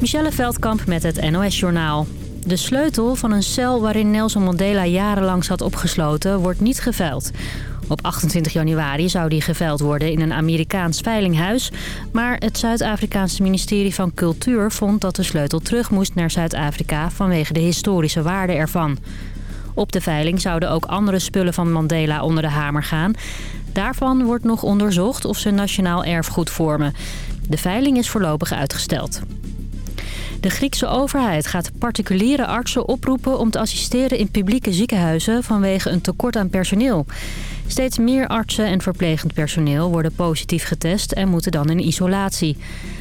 Michelle Veldkamp met het NOS-journaal. De sleutel van een cel waarin Nelson Mandela jarenlang zat opgesloten wordt niet geveild. Op 28 januari zou die geveild worden in een Amerikaans veilinghuis. Maar het Zuid-Afrikaanse ministerie van Cultuur vond dat de sleutel terug moest naar Zuid-Afrika vanwege de historische waarde ervan. Op de veiling zouden ook andere spullen van Mandela onder de hamer gaan. Daarvan wordt nog onderzocht of ze nationaal erfgoed vormen. De veiling is voorlopig uitgesteld. De Griekse overheid gaat particuliere artsen oproepen om te assisteren in publieke ziekenhuizen vanwege een tekort aan personeel. Steeds meer artsen en verplegend personeel worden positief getest en moeten dan in isolatie.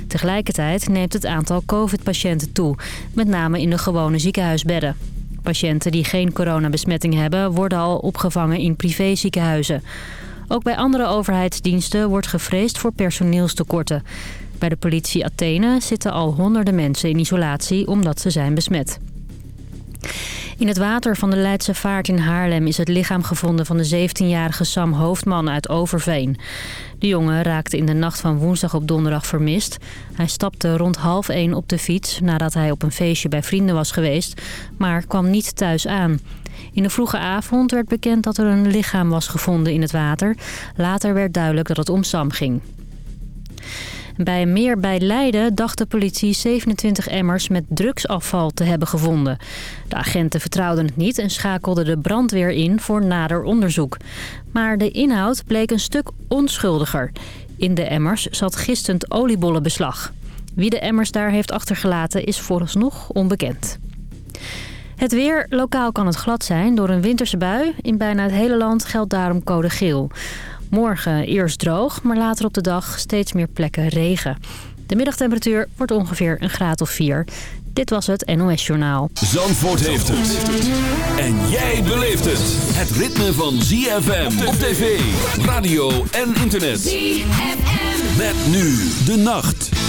Tegelijkertijd neemt het aantal covid-patiënten toe, met name in de gewone ziekenhuisbedden. Patiënten die geen coronabesmetting hebben worden al opgevangen in privéziekenhuizen. Ook bij andere overheidsdiensten wordt gevreesd voor personeelstekorten. Bij de politie Athene zitten al honderden mensen in isolatie omdat ze zijn besmet. In het water van de Leidse Vaart in Haarlem is het lichaam gevonden van de 17-jarige Sam Hoofdman uit Overveen. De jongen raakte in de nacht van woensdag op donderdag vermist. Hij stapte rond half één op de fiets nadat hij op een feestje bij vrienden was geweest, maar kwam niet thuis aan. In de vroege avond werd bekend dat er een lichaam was gevonden in het water. Later werd duidelijk dat het om Sam ging. Bij meer bij Leiden dacht de politie 27 emmers met drugsafval te hebben gevonden. De agenten vertrouwden het niet en schakelden de brandweer in voor nader onderzoek. Maar de inhoud bleek een stuk onschuldiger. In de emmers zat gistend oliebollenbeslag. Wie de emmers daar heeft achtergelaten is vooralsnog onbekend. Het weer. Lokaal kan het glad zijn door een winterse bui. In bijna het hele land geldt daarom code geel. Morgen eerst droog, maar later op de dag steeds meer plekken regen. De middagtemperatuur wordt ongeveer een graad of 4. Dit was het NOS Journaal. Zandvoort heeft het. En jij beleeft het. Het ritme van ZFM op tv, radio en internet. ZFM. Met nu de nacht.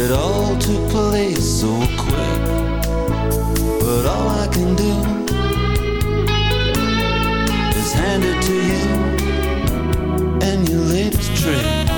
It all took place so quick, but all I can do is hand it to you and your lips trick.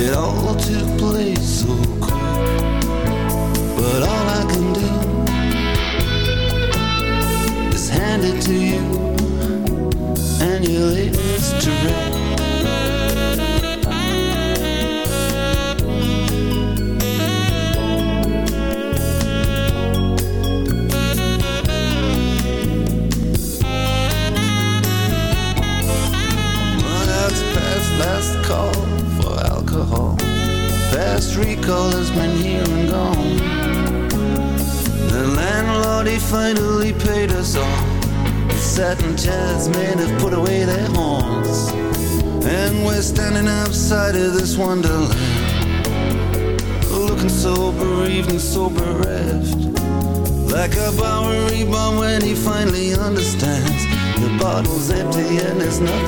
It all took place so quick. bottle's empty and there's nothing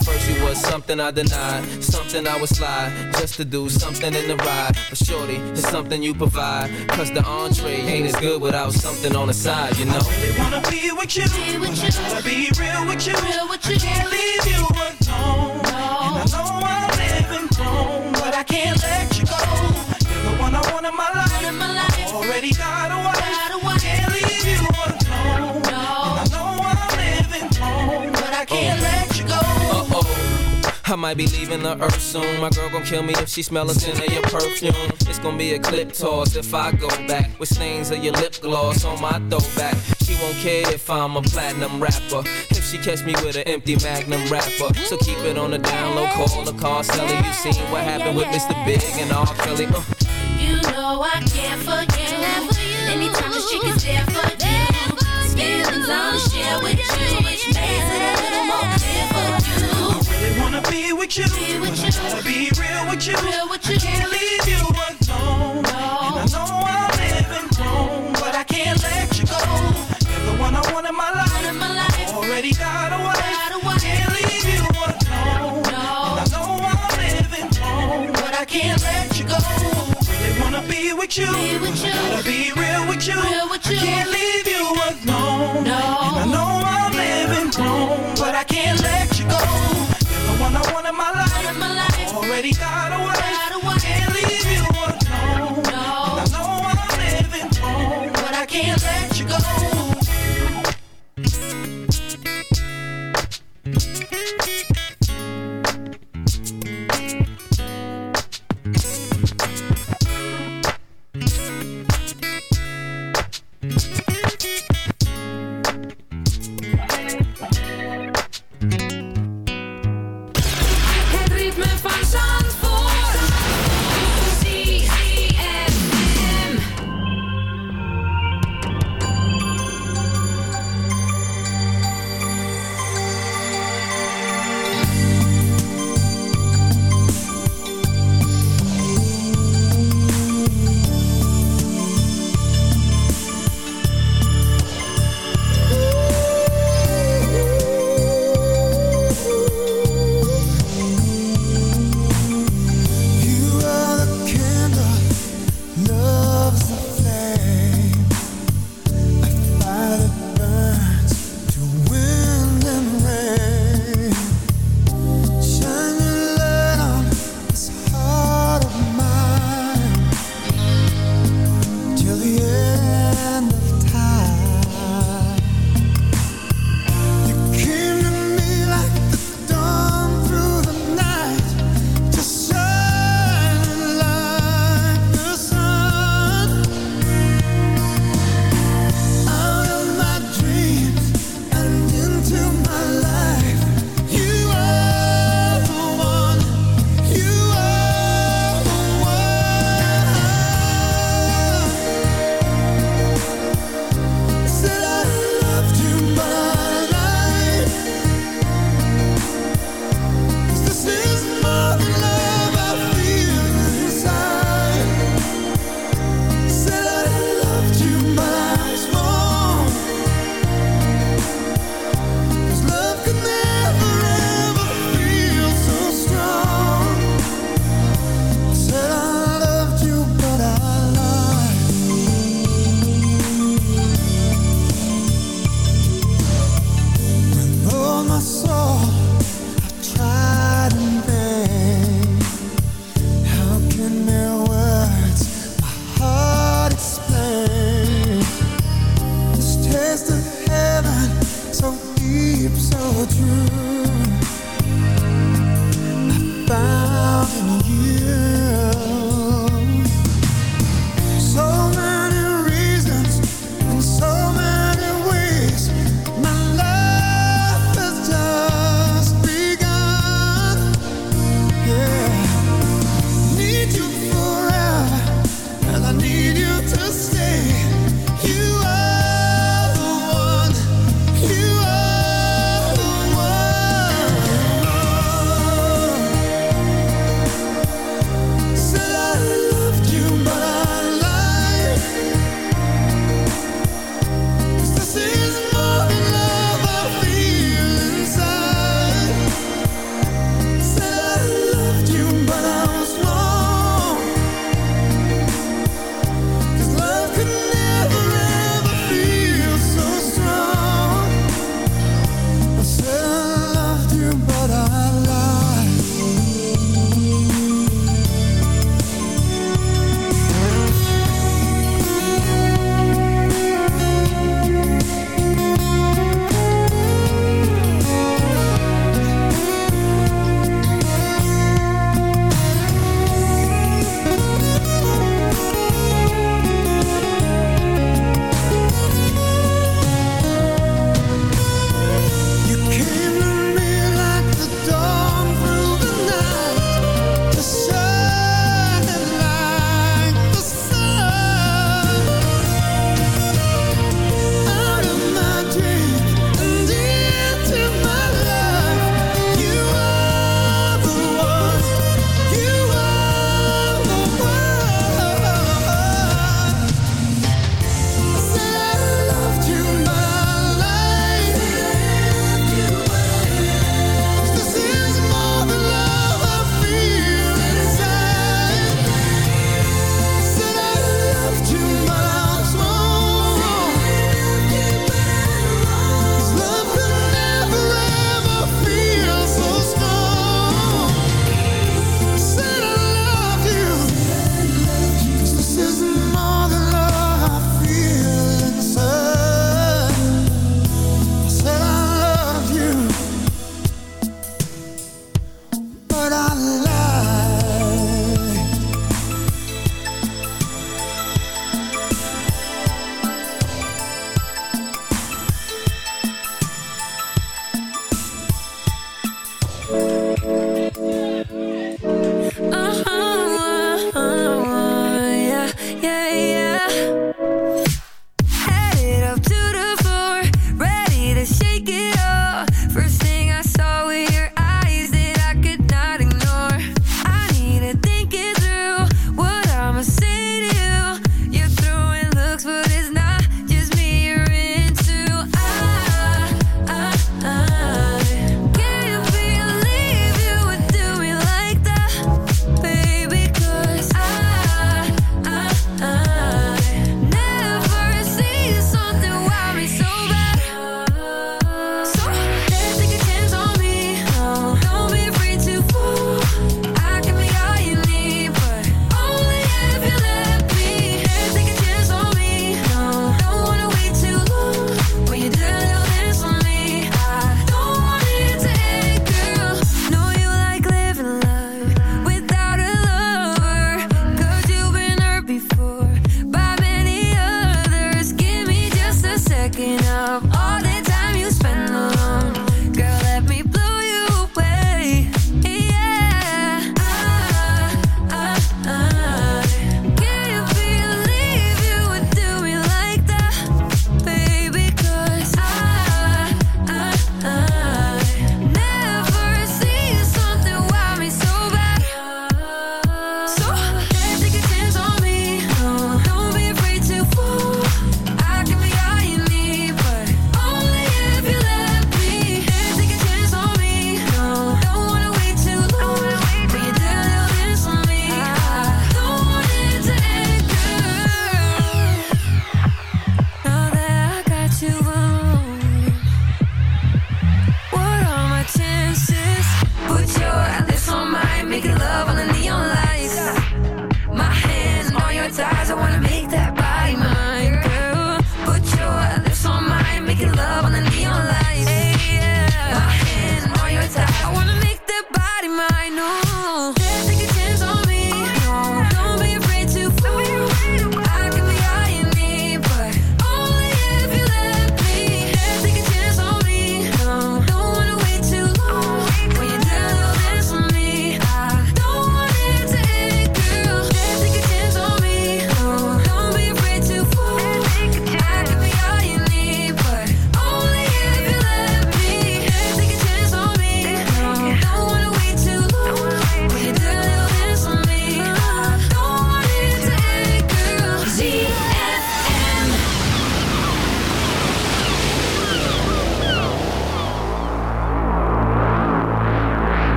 At first you was something I denied, something I would slide just to do something in the ride. But shorty, it's something you provide. Cause the entree ain't as good without something on the side, you know. I really wanna be with you. Be with you. Wanna be real with you. Real with you. I can't leave you alone. No. And I know I'm living wrong, but I can't let you go. You're the one I want in my life. In my life. Already got I might be leaving the earth soon. My girl gon' kill me if she smell a scent of your perfume. It's gon' be a clip toss if I go back with stains of your lip gloss on my throwback. She won't care if I'm a platinum rapper. If she catch me with an empty magnum wrapper. So keep it on the down low, call the car seller. You seen what happened with Mr. Big and R. Kelly. Uh. You know I care for you. Anytime the chick is there for you. Feelings I'll share with you. Which makes it a little more clear for you. Wanna be with you. Be with but you. I gotta be real with you. Real with I can't leave you alone. And I know I'm living wrong, but I can't let you go. You're the one I want in my life. In my life. Already got a wife. Got a. Can't leave you alone. No. And I know I'm living wrong, but I can't let you go. Really wanna be with you. Be with you. Gotta be real with you. Real with you. I can't leave life.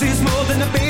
She's more than a basic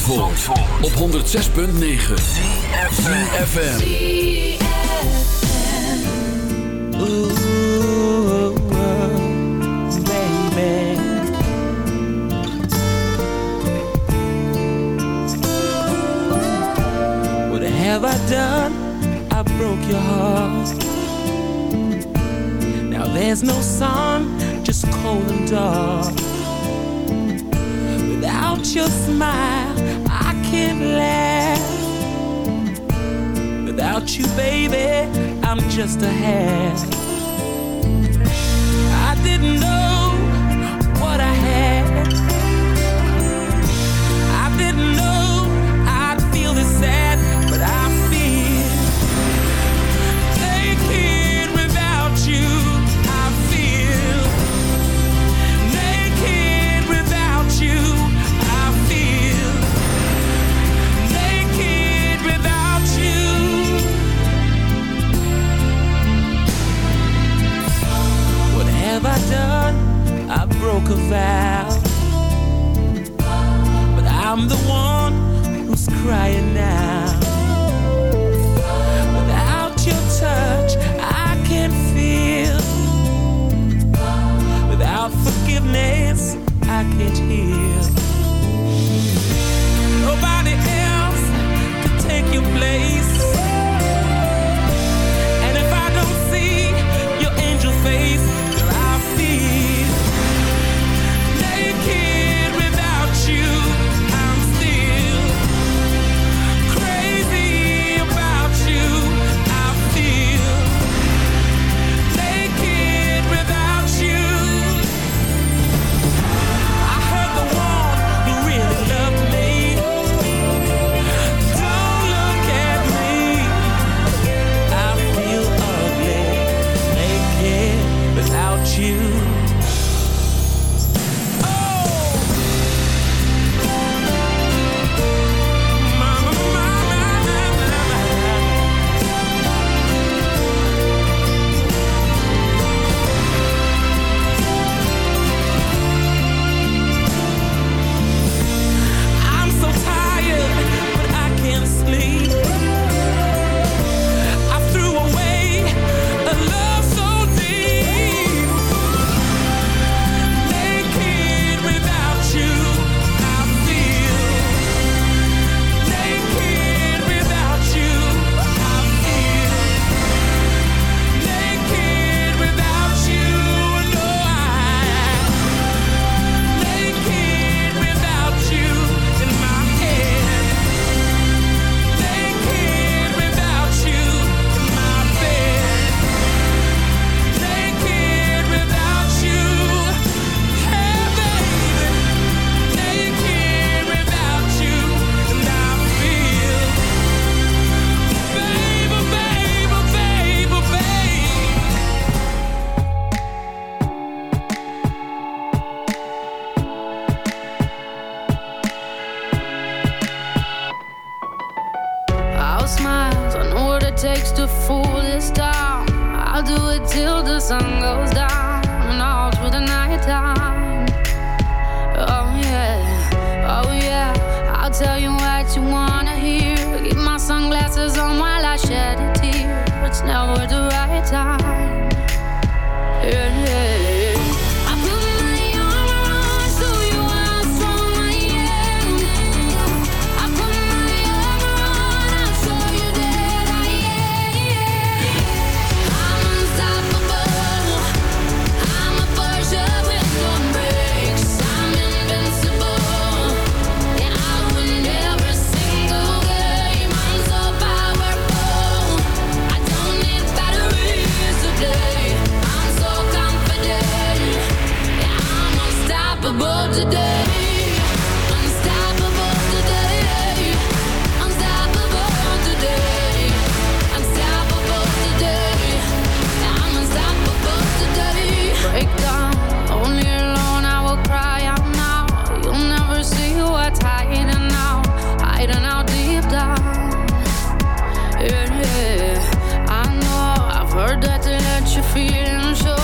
van Zandvoort, op 106.9 ZFM. Ooh, baby. What have I done? I broke your heart. Now there's no sun, just cold and dark. Without your smile, you, baby. I'm just a hat. got to let you feel so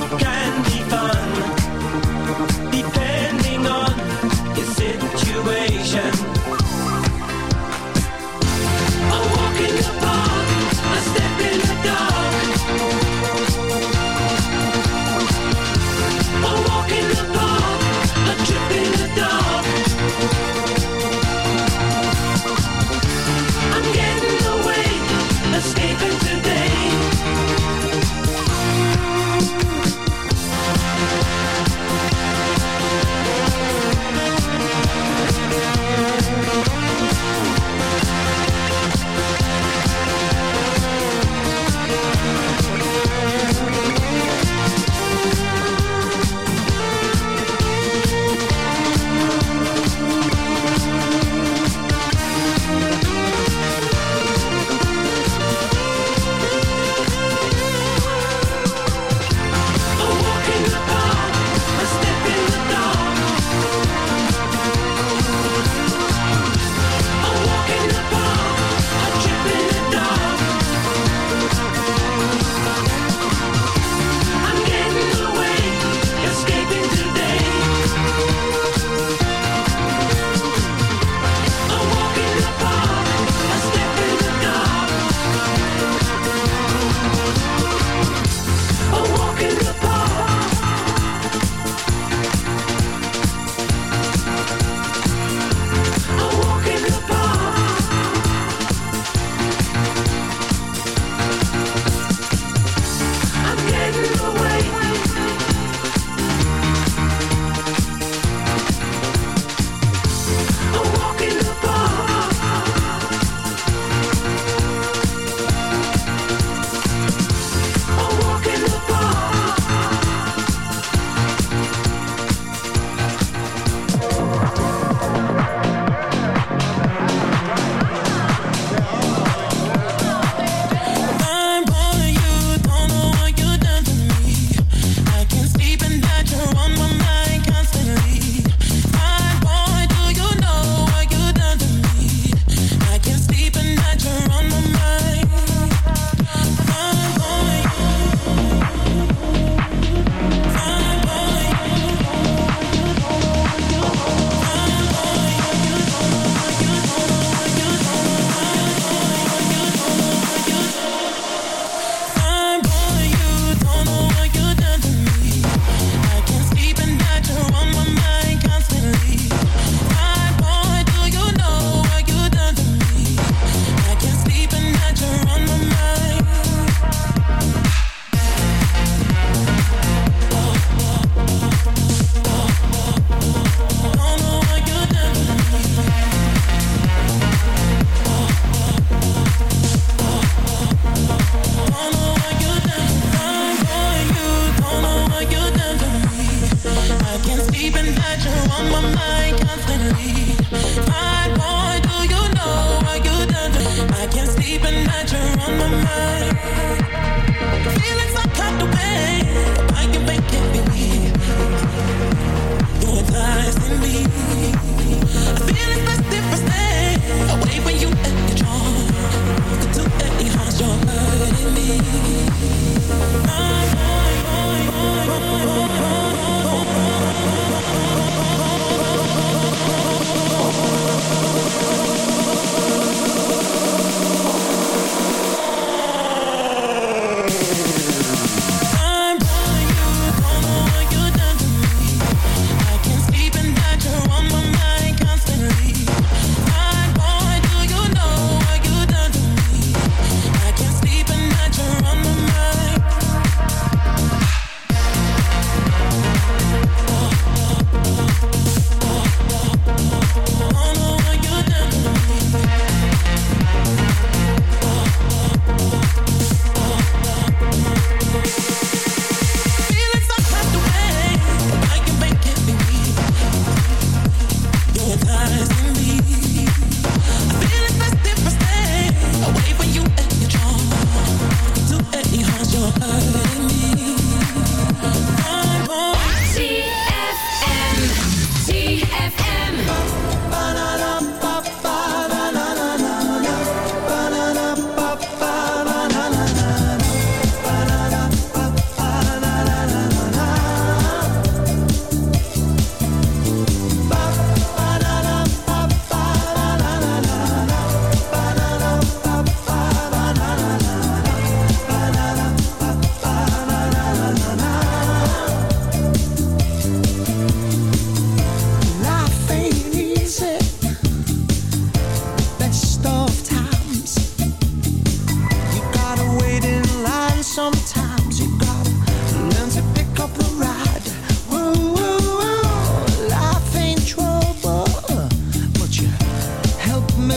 life can be fun.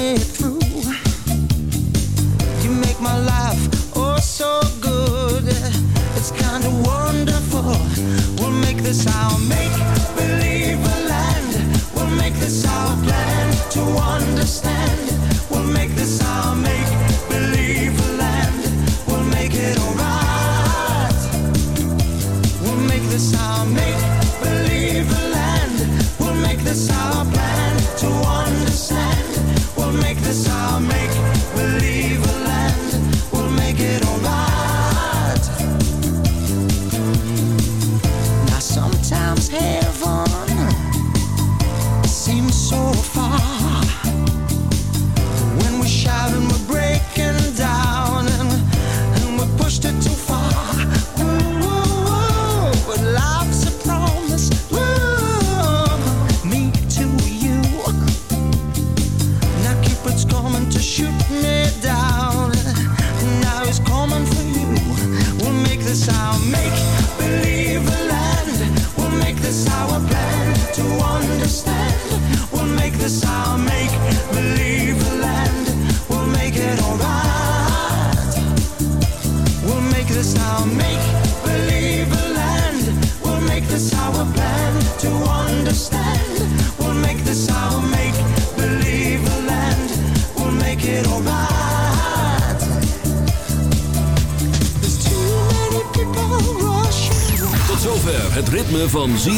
it